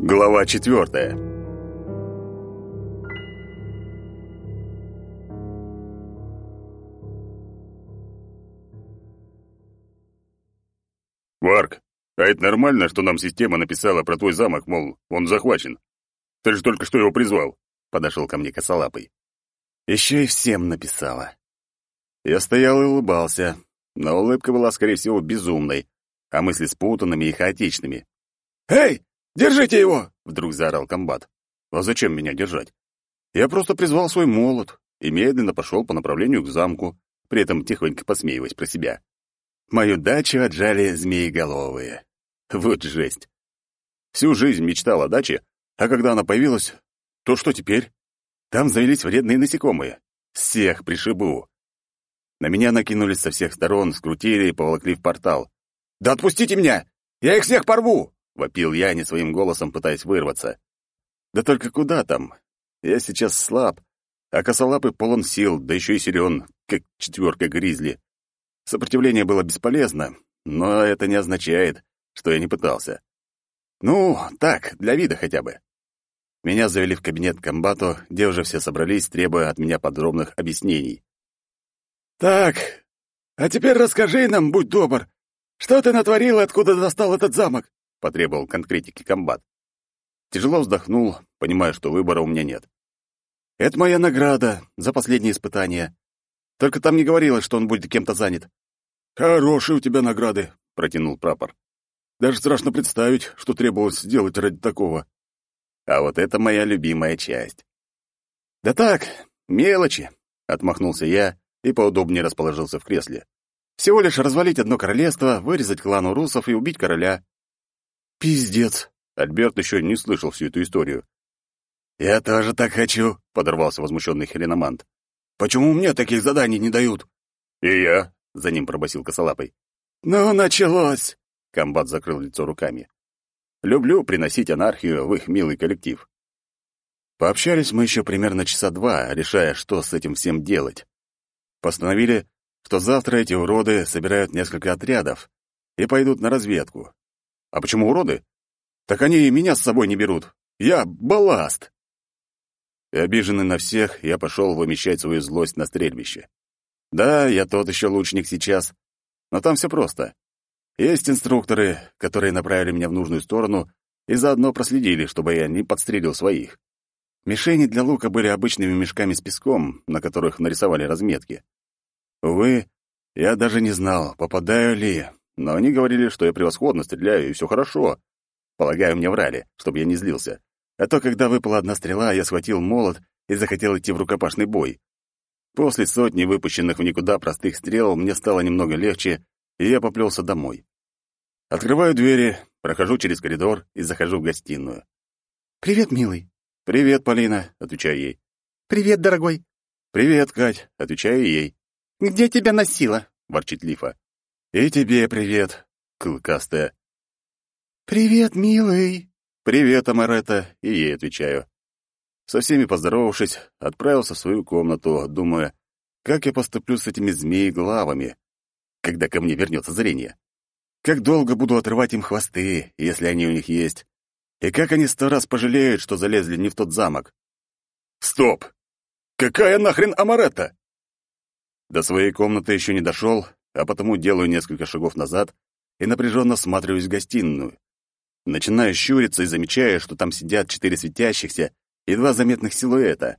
Глава четвертая. Варк, а это нормально, что нам система написала про твой замок, мол, он захвачен? Ты же только что его призвал. Подошел ко мне косолапый. Еще и всем написала. Я стоял и улыбался, но улыбка была, скорее всего, безумной, а мысли спутанными и хаотичными. «Эй, держите его!» — вдруг заорал комбат. «А зачем меня держать? Я просто призвал свой молот и медленно пошел по направлению к замку, при этом тихонько посмеиваясь про себя. Мою дачу отжали змееголовые. Вот жесть. Всю жизнь мечтал о даче, а когда она появилась, то что теперь? Там завелись вредные насекомые. Всех пришибу. На меня накинулись со всех сторон, скрутили и поволокли в портал. «Да отпустите меня! Я их всех порву!» — вопил я не своим голосом, пытаясь вырваться. «Да только куда там? Я сейчас слаб, а косолапый полон сил, да еще и силен, как четверка гризли. Сопротивление было бесполезно, но это не означает, что я не пытался. Ну, так, для вида хотя бы. Меня завели в кабинет комбату, где уже все собрались, требуя от меня подробных объяснений. «Так, а теперь расскажи нам, будь добр, что ты натворил и откуда достал этот замок?» — потребовал конкретики комбат. Тяжело вздохнул, понимая, что выбора у меня нет. «Это моя награда за последнее испытание. Только там не говорилось, что он будет кем-то занят». «Хорошие у тебя награды», — протянул прапор. «Даже страшно представить, что требовалось сделать ради такого». А вот это моя любимая часть. «Да так, мелочи», — отмахнулся я и поудобнее расположился в кресле. «Всего лишь развалить одно королевство, вырезать клан урусов и убить короля». «Пиздец», — Альберт еще не слышал всю эту историю. «Я тоже так хочу», — подорвался возмущенный хреномант. «Почему мне таких заданий не дают?» «И я», — за ним пробасил косолапый. «Ну, началось!» — комбат закрыл лицо руками. Люблю приносить анархию в их милый коллектив. Пообщались мы еще примерно часа два, решая, что с этим всем делать. Постановили, что завтра эти уроды собирают несколько отрядов и пойдут на разведку. А почему уроды? Так они и меня с собой не берут. Я балласт. И обиженный на всех, я пошел вымещать свою злость на стрельбище. Да, я тот еще лучник сейчас, но там все просто. Есть инструкторы, которые направили меня в нужную сторону и заодно проследили, чтобы я не подстрелил своих. Мишени для лука были обычными мешками с песком, на которых нарисовали разметки. Увы, я даже не знал, попадаю ли, но они говорили, что я превосходно стреляю, и все хорошо. Полагаю, мне врали, чтобы я не злился. А то, когда выпала одна стрела, я схватил молот и захотел идти в рукопашный бой. После сотни выпущенных в никуда простых стрел мне стало немного легче, и я поплелся домой. Открываю двери, прохожу через коридор и захожу в гостиную. «Привет, милый». «Привет, Полина», — отвечаю ей. «Привет, дорогой». «Привет, Кать», — отвечаю ей. «Где тебя носило?» — ворчит Лифа. «И тебе привет, клыкастая». «Привет, милый». «Привет, Амаретта», и ей отвечаю. Со всеми поздоровавшись, отправился в свою комнату, думая, как я поступлю с этими змеи-главами, когда ко мне вернется зрение. Как долго буду отрывать им хвосты, если они у них есть? И как они сто раз пожалеют, что залезли не в тот замок? Стоп! Какая нахрен Амаретта? До своей комнаты еще не дошел, а потому делаю несколько шагов назад и напряженно всматриваюсь в гостиную. Начинаю щуриться и замечаю, что там сидят четыре светящихся и два заметных силуэта.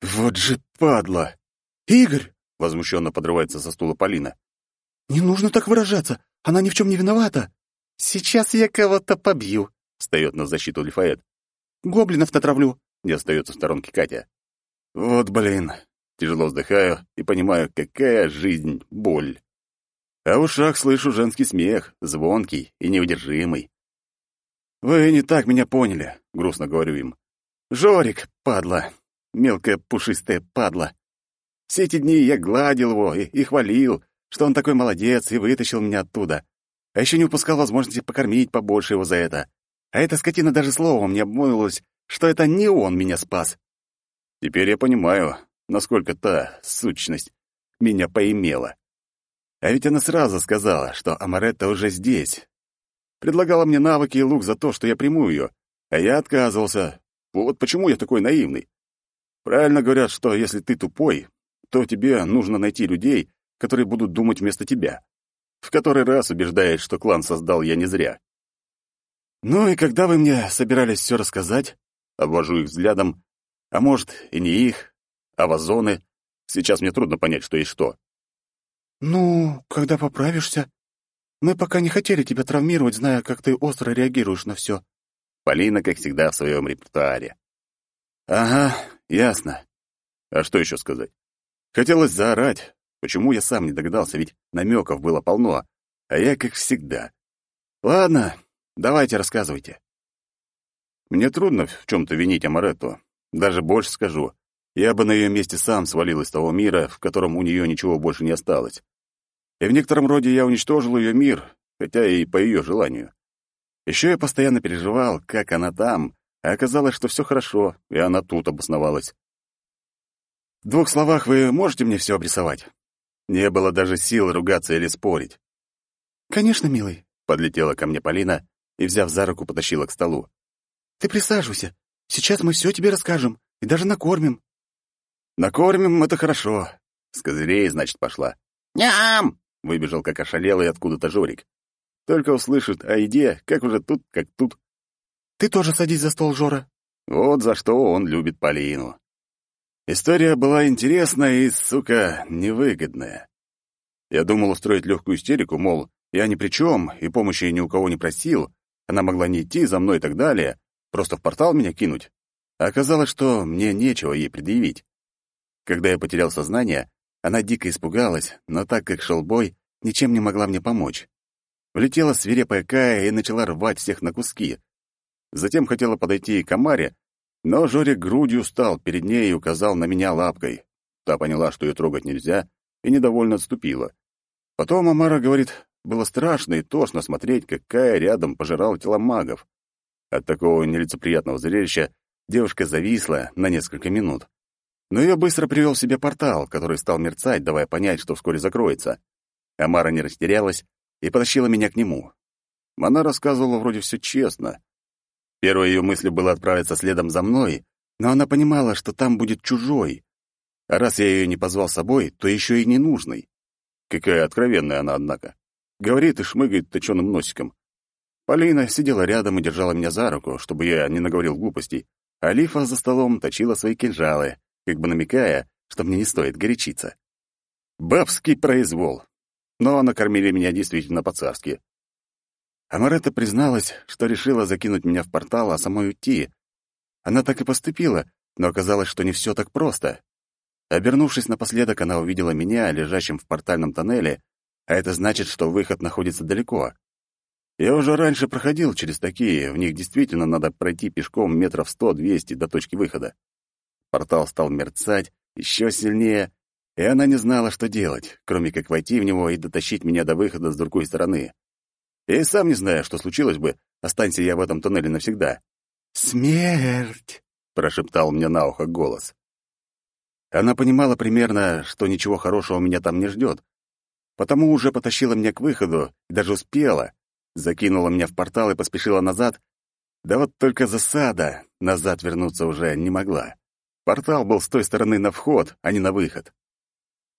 Вот же падла! Игорь! Возмущенно подрывается со стула Полина. Не нужно так выражаться. Она ни в чем не виновата. Сейчас я кого-то побью, встает на защиту Лифаэт. Гоблинов натравлю, не остается в сторонке Катя. Вот блин. Тяжело вздыхаю и понимаю, какая жизнь боль. А в ушах слышу женский смех, звонкий и неудержимый. «Вы не так меня поняли», — грустно говорю им. «Жорик, падла, мелкая пушистая падла. Все эти дни я гладил его и, и хвалил, что он такой молодец и вытащил меня оттуда. А еще не упускал возможности покормить побольше его за это. А эта скотина даже словом не обмолвилась, что это не он меня спас. Теперь я понимаю, насколько та сущность меня поимела. А ведь она сразу сказала, что Амаретта уже здесь. Предлагала мне навыки и лук за то, что я приму ее, а я отказывался. Вот почему я такой наивный. Правильно говорят, что если ты тупой, то тебе нужно найти людей, которые будут думать вместо тебя. В который раз убеждает, что клан создал я не зря. «Ну и когда вы мне собирались все рассказать?» Обвожу их взглядом. А может, и не их, а вазоны. Сейчас мне трудно понять, что есть что. «Ну, когда поправишься. Мы пока не хотели тебя травмировать, зная, как ты остро реагируешь на все». Полина, как всегда, в своем репертуаре. «Ага, ясно. А что еще сказать? Хотелось заорать. Почему я сам не догадался, ведь намеков было полно, а я, как всегда. Ладно, давайте рассказывайте. Мне трудно в чем-то винить Амаретту. Даже больше скажу. Я бы на ее месте сам свалил из того мира, в котором у нее ничего больше не осталось. И в некотором роде я уничтожил ее мир, хотя и по ее желанию. Еще я постоянно переживал, как она там, а оказалось, что все хорошо, и она тут обосновалась. В двух словах вы можете мне все обрисовать? Не было даже сил ругаться или спорить. «Конечно, милый», — подлетела ко мне Полина и, взяв за руку, потащила к столу. «Ты присаживайся. Сейчас мы все тебе расскажем и даже накормим». «Накормим — это хорошо. С козырей, значит, пошла. «Ням!» — выбежал как ошалелый откуда-то Жорик. Только услышит о еде, как уже тут, как тут. «Ты тоже садись за стол, Жора». Вот за что он любит Полину. История была интересная и, сука, невыгодная. Я думал устроить легкую истерику, мол, я ни при чем и помощи ни у кого не просил, она могла не идти за мной и так далее, просто в портал меня кинуть. А оказалось, что мне нечего ей предъявить. Когда я потерял сознание, она дико испугалась, но так как шел бой, ничем не могла мне помочь. Влетела свирепая Кая и начала рвать всех на куски. Затем хотела подойти к Амаре, но Жорик грудью стал перед ней и указал на меня лапкой. Та поняла, что ее трогать нельзя, и недовольно отступила. Потом Амара говорит, было страшно и тошно смотреть, как Кая рядом пожирала тела магов. От такого нелицеприятного зрелища девушка зависла на несколько минут. Но ее быстро привел в себе портал, который стал мерцать, давая понять, что вскоре закроется. Амара не растерялась и потащила меня к нему. Она рассказывала вроде все честно. Первой ее мыслью было отправиться следом за мной, но она понимала, что там будет чужой. А раз я ее не позвал с собой, то еще и ненужный. Какая откровенная она, однако. Говорит и шмыгает точеным носиком. Полина сидела рядом и держала меня за руку, чтобы я не наговорил глупостей, а Лифа за столом точила свои кинжалы, как бы намекая, что мне не стоит горячиться. Бабский произвол но накормили меня действительно по-царски. Амаретта призналась, что решила закинуть меня в портал, а самой уйти. Она так и поступила, но оказалось, что не все так просто. Обернувшись напоследок, она увидела меня, лежащим в портальном тоннеле, а это значит, что выход находится далеко. Я уже раньше проходил через такие, в них действительно надо пройти пешком метров сто-двести до точки выхода. Портал стал мерцать еще сильнее, и она не знала, что делать, кроме как войти в него и дотащить меня до выхода с другой стороны. Я и сам не знаю, что случилось бы, останься я в этом туннеле навсегда. «Смерть!» — прошептал мне на ухо голос. Она понимала примерно, что ничего хорошего меня там не ждет, потому уже потащила меня к выходу даже успела. Закинула меня в портал и поспешила назад. Да вот только засада, назад вернуться уже не могла. Портал был с той стороны на вход, а не на выход.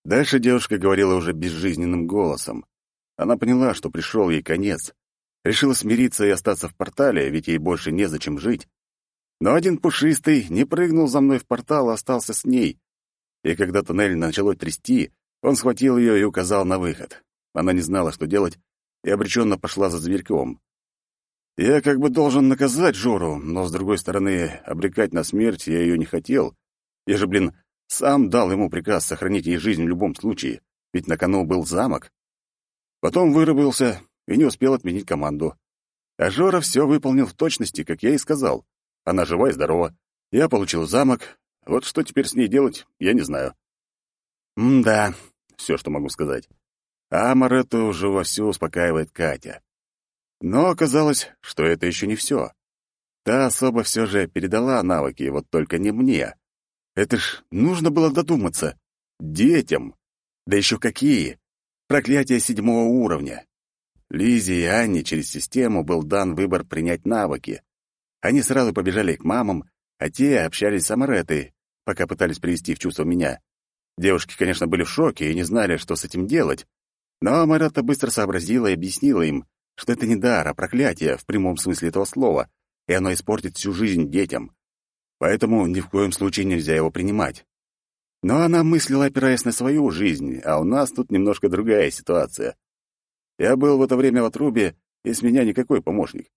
Дальше девушка говорила уже безжизненным голосом. Она поняла, что пришел ей конец. Решила смириться и остаться в портале, ведь ей больше незачем жить. Но один пушистый не прыгнул за мной в портал, а остался с ней. И когда туннель начало трясти, он схватил ее и указал на выход. Она не знала, что делать, и обреченно пошла за зверьком. Я как бы должен наказать Жору, но, с другой стороны, обрекать на смерть я ее не хотел. Я же, блин, сам дал ему приказ сохранить ей жизнь в любом случае, ведь на кону был замок. Потом вырубился и не успел отменить команду. А Жора все выполнил в точности, как я и сказал. Она жива и здорова. Я получил замок. Вот что теперь с ней делать, я не знаю. М-да, все, что могу сказать. А Маретту уже вовсю успокаивает Катя. Но оказалось, что это еще не все. Та особо все же передала навыки, вот только не мне. Это ж нужно было додуматься. Детям. Да еще какие. Проклятие седьмого уровня. Лизе и Анне через систему был дан выбор принять навыки. Они сразу побежали к мамам, а те общались с Амаретой, пока пытались привести в чувство меня. Девушки, конечно, были в шоке и не знали, что с этим делать, но Амарета быстро сообразила и объяснила им, что это не дар, а проклятие в прямом смысле этого слова, и оно испортит всю жизнь детям. Поэтому ни в коем случае нельзя его принимать. Но она мыслила, опираясь на свою жизнь, а у нас тут немножко другая ситуация. Я был в это время в отрубе, и с меня никакой помощник.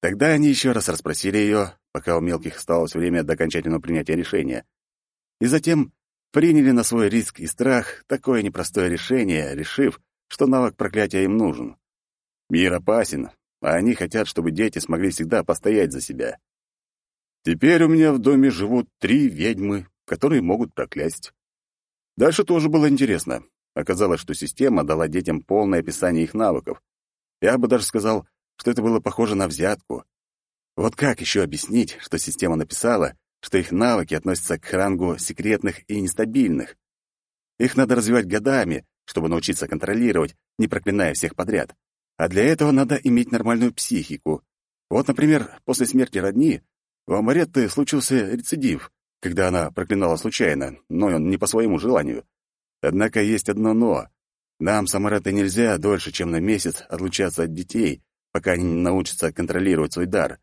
Тогда они еще раз расспросили ее, пока у мелких осталось время до окончательного принятия решения. И затем приняли на свой риск и страх такое непростое решение, решив, что навык проклятия им нужен. Мир опасен, а они хотят, чтобы дети смогли всегда постоять за себя. Теперь у меня в доме живут три ведьмы, которые могут проклясть. Дальше тоже было интересно. Оказалось, что система дала детям полное описание их навыков. Я бы даже сказал, что это было похоже на взятку. Вот как еще объяснить, что система написала, что их навыки относятся к рангу секретных и нестабильных? Их надо развивать годами, чтобы научиться контролировать, не проклиная всех подряд. А для этого надо иметь нормальную психику. Вот, например, после смерти родни у Амаретты случился рецидив, когда она проклинала случайно, но он не по своему желанию. Однако есть одно «но». Нам с Амареттой нельзя дольше, чем на месяц отлучаться от детей, пока они не научатся контролировать свой дар.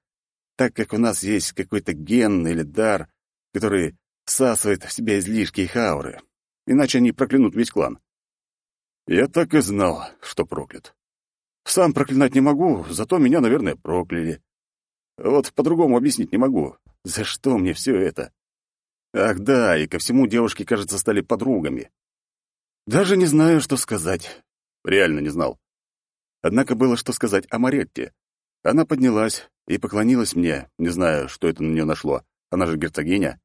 Так как у нас есть какой-то ген или дар, который всасывает в себя излишки их ауры. Иначе они проклянут весь клан. Я так и знал, что проклят. Сам проклинать не могу, зато меня, наверное, прокляли. Вот по-другому объяснить не могу. За что мне все это? Ах да, и ко всему девушки, кажется, стали подругами. Даже не знаю, что сказать. Реально не знал. Однако было что сказать о Маретте. Она поднялась и поклонилась мне, не знаю, что это на нее нашло. Она же герцогиня.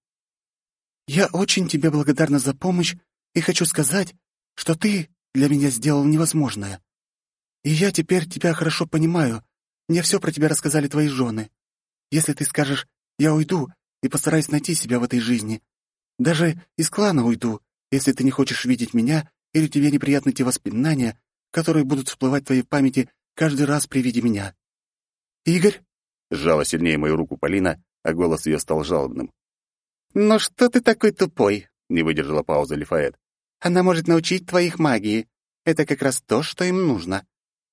«Я очень тебе благодарна за помощь и хочу сказать, что ты для меня сделал невозможное. И я теперь тебя хорошо понимаю. Мне все про тебя рассказали твои жены. Если ты скажешь «я уйду» и постараюсь найти себя в этой жизни, даже из клана уйду, если ты не хочешь видеть меня или тебе неприятны те воспоминания, которые будут всплывать в твоей памяти каждый раз при виде меня. Игорь?» Сжала сильнее мою руку Полина, а голос ее стал жалобным. «Ну что ты такой тупой?» — не выдержала пауза Лифаэт. «Она может научить твоих магии. Это как раз то, что им нужно.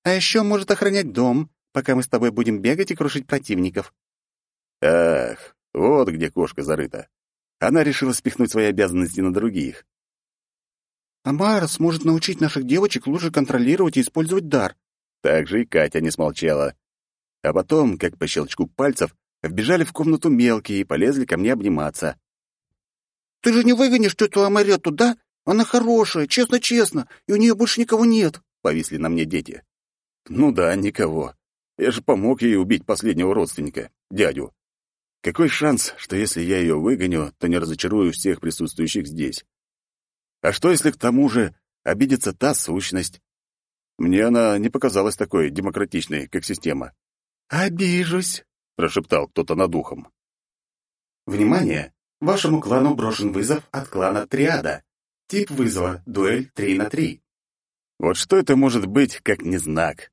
А еще может охранять дом, пока мы с тобой будем бегать и крушить противников». Ах, вот где кошка зарыта. Она решила спихнуть свои обязанности на других. Амара сможет научить наших девочек лучше контролировать и использовать дар. Так же и Катя не смолчала. А потом, как по щелчку пальцев, вбежали в комнату мелкие и полезли ко мне обниматься. «Ты же не выгонишь тетю Амарету, да? Она хорошая, честно-честно, и у нее больше никого нет», — повисли на мне дети. «Ну да, никого. Я же помог ей убить последнего родственника, дядю. Какой шанс, что если я ее выгоню, то не разочарую всех присутствующих здесь? А что, если к тому же обидится та сущность? Мне она не показалась такой демократичной, как система. «Обижусь», — прошептал кто-то над ухом. «Внимание! Вашему клану брошен вызов от клана Триада. Тип вызова — дуэль 3 на 3». Вот что это может быть, как не знак?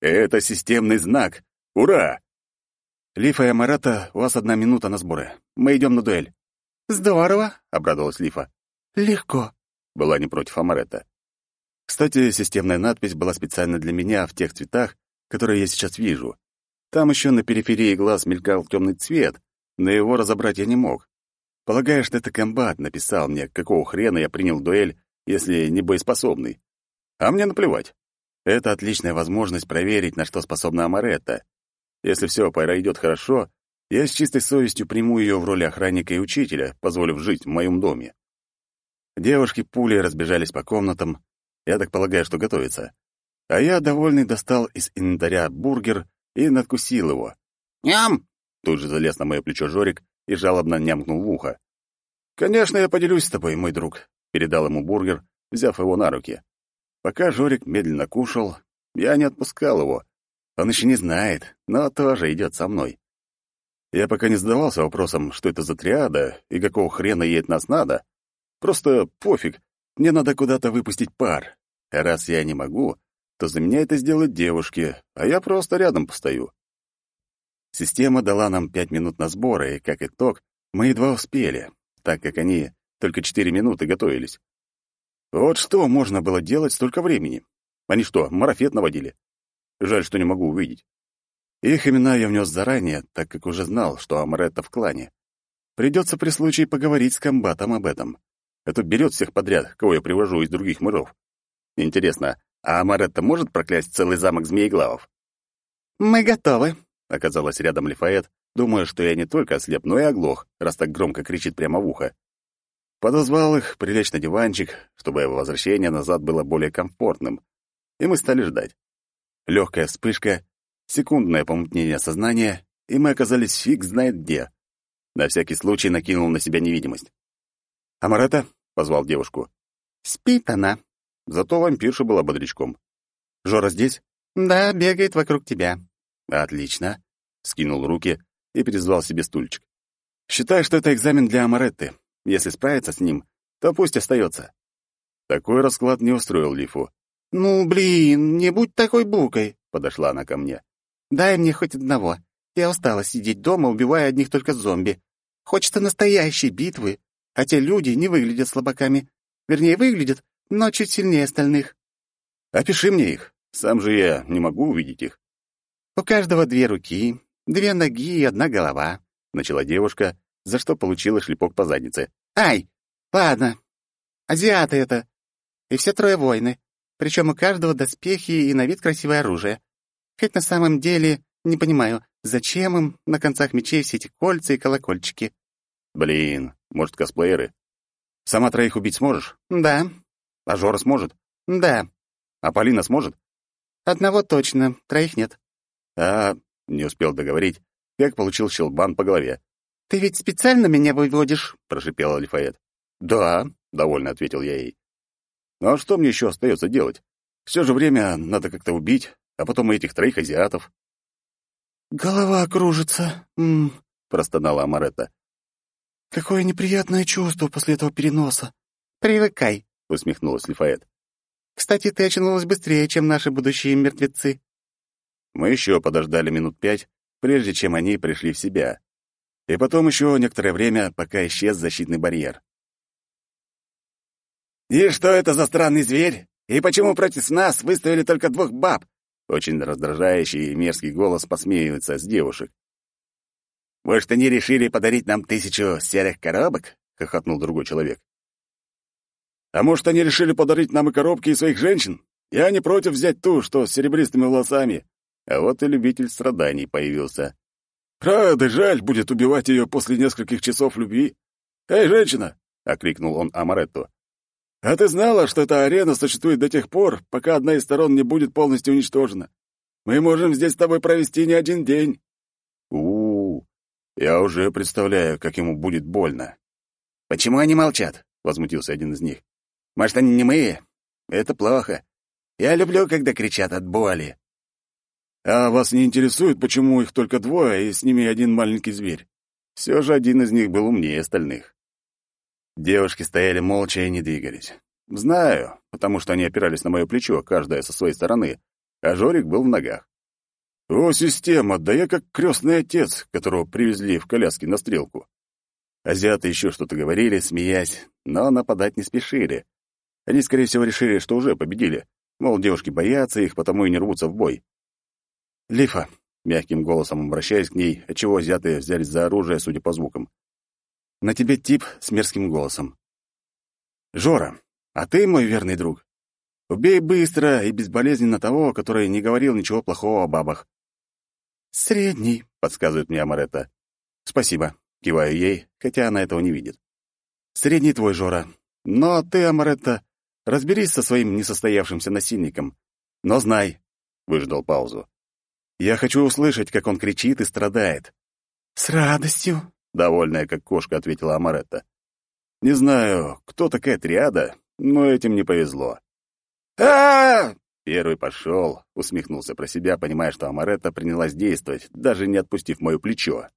Это системный знак. Ура! Лифа и Амарата, у вас одна минута на сборы. Мы идем на дуэль. «Здорово», — обрадовалась Лифа. «Легко», была не против Амаретта. Кстати, системная надпись была специально для меня в тех цветах, которые я сейчас вижу. Там еще на периферии глаз мелькал темный цвет, но его разобрать я не мог. Полагаю, что это комбат написал мне, какого хрена я принял дуэль, если не боеспособный. А мне наплевать. Это отличная возможность проверить, на что способна Амаретта. Если все пройдет хорошо, я с чистой совестью приму ее в роли охранника и учителя, позволив жить в моем доме. Девушки пули разбежались по комнатам. Я так полагаю, что готовится. А я, довольный, достал из инвентаря бургер и надкусил его. «Ням!» Тут же залез на мое плечо Жорик и жалобно нямкнул в ухо. «Конечно, я поделюсь с тобой, мой друг», — передал ему бургер, взяв его на руки. Пока Жорик медленно кушал, я не отпускал его. Он еще не знает, но тоже идет со мной. Я пока не задавался вопросом, что это за триада и какого хрена ей от нас надо, Просто пофиг, мне надо куда-то выпустить пар. раз я не могу, то за меня это сделают девушки, а я просто рядом постою. Система дала нам пять минут на сборы, и, как итог, мы едва успели, так как они только четыре минуты готовились. Вот что можно было делать столько времени? Они что, марафет наводили? Жаль, что не могу увидеть. Их имена я внес заранее, так как уже знал, что Амаретта в клане. Придется при случае поговорить с комбатом об этом. Это берет всех подряд, кого я привожу из других миров. Интересно, а Амаретта может проклясть целый замок змееглавов? «Мы готовы», — оказалась рядом Лифаэт, думая, что я не только ослеп, но и оглох, раз так громко кричит прямо в ухо. Подозвал их прилечь на диванчик, чтобы возвращение назад было более комфортным, и мы стали ждать. Легкая вспышка, секундное помутнение сознания, и мы оказались фиг знает где. На всякий случай накинул на себя невидимость. «Амарета?» — позвал девушку. «Спит она». Зато вампирша была бодрячком. «Жора здесь?» «Да, бегает вокруг тебя». «Отлично». Скинул руки и перезвал себе стульчик. «Считай, что это экзамен для Амаретты. Если справится с ним, то пусть остается». Такой расклад не устроил Лифу. «Ну, блин, не будь такой букой», — подошла она ко мне. «Дай мне хоть одного. Я устала сидеть дома, убивая одних только зомби. Хочется настоящей битвы, а те люди не выглядят слабаками. Вернее, выглядят, но чуть сильнее остальных». «Опиши мне их. Сам же я не могу увидеть их». «У каждого две руки, две ноги и одна голова», — начала девушка, за что получила шлепок по заднице. «Ай! Ладно. Азиаты это. И все трое воины. Причем у каждого доспехи и на вид красивое оружие. Хоть на самом деле не понимаю, зачем им на концах мечей все эти кольца и колокольчики. Блин, может, косплееры? Сама троих убить сможешь? Да. А Жора сможет? Да. А Полина сможет? Одного точно, троих нет. А, не успел договорить, как получил щелбан по голове. «Ты ведь специально меня выводишь?» — прошипела Лифаэт. «Да», — довольно ответил я ей. Ну а что мне еще остается делать? Все же время надо как-то убить, а потом и этих троих азиатов. «Голова кружится», м простонала Амаретта. «Какое неприятное чувство после этого переноса». «Привыкай», — усмехнулась Лифаэт. «Кстати, ты очнулась быстрее, чем наши будущие мертвецы». Мы еще подождали минут пять, прежде чем они пришли в себя. И потом еще некоторое время, пока исчез защитный барьер. «И что это за странный зверь? И почему против нас выставили только двух баб?» Очень раздражающий и мерзкий голос посмеивается с девушек. «Может, они решили подарить нам тысячу серых коробок?» — хохотнул другой человек. «А может, они решили подарить нам и коробки, и своих женщин? Я не против взять ту, что с серебристыми волосами». А вот и любитель страданий появился. «Правда, жаль будет убивать ее после нескольких часов любви. Эй, женщина!» — окликнул он Амаретту. А ты знала, что эта арена существует до тех пор, пока одна из сторон не будет полностью уничтожена? Мы можем здесь с тобой провести не один день. У, -у, -у я уже представляю, как ему будет больно. Почему они молчат? возмутился один из них. Может, они не мы? Это плохо. Я люблю, когда кричат от боли. А вас не интересует, почему их только двое, и с ними один маленький зверь? Все же один из них был умнее остальных. Девушки стояли молча и не двигались. Знаю, потому что они опирались на мое плечо, каждая со своей стороны, а Жорик был в ногах. О, система, да я как крестный отец, которого привезли в коляске на стрелку. Азиаты еще что-то говорили, смеясь, но нападать не спешили. Они, скорее всего, решили, что уже победили. Мол, девушки боятся их, потому и не рвутся в бой. «Лифа», — мягким голосом обращаясь к ней, отчего азиаты взялись за оружие, судя по звукам. На тебе тип с мерзким голосом. Жора, а ты мой верный друг. Убей быстро и безболезненно того, который не говорил ничего плохого о бабах. Средний, подсказывает мне Амаретта. Спасибо, киваю ей, хотя она этого не видит. Средний твой, Жора. Но ты, Амаретта, разберись со своим несостоявшимся насильником. Но знай, выждал паузу. Я хочу услышать, как он кричит и страдает. С радостью, довольная как кошка, ответила Амаретта. Не знаю, кто такая триада, но этим не повезло. а, Первый пошел, усмехнулся про себя, понимая, что Амаретта принялась действовать, даже не отпустив мое плечо.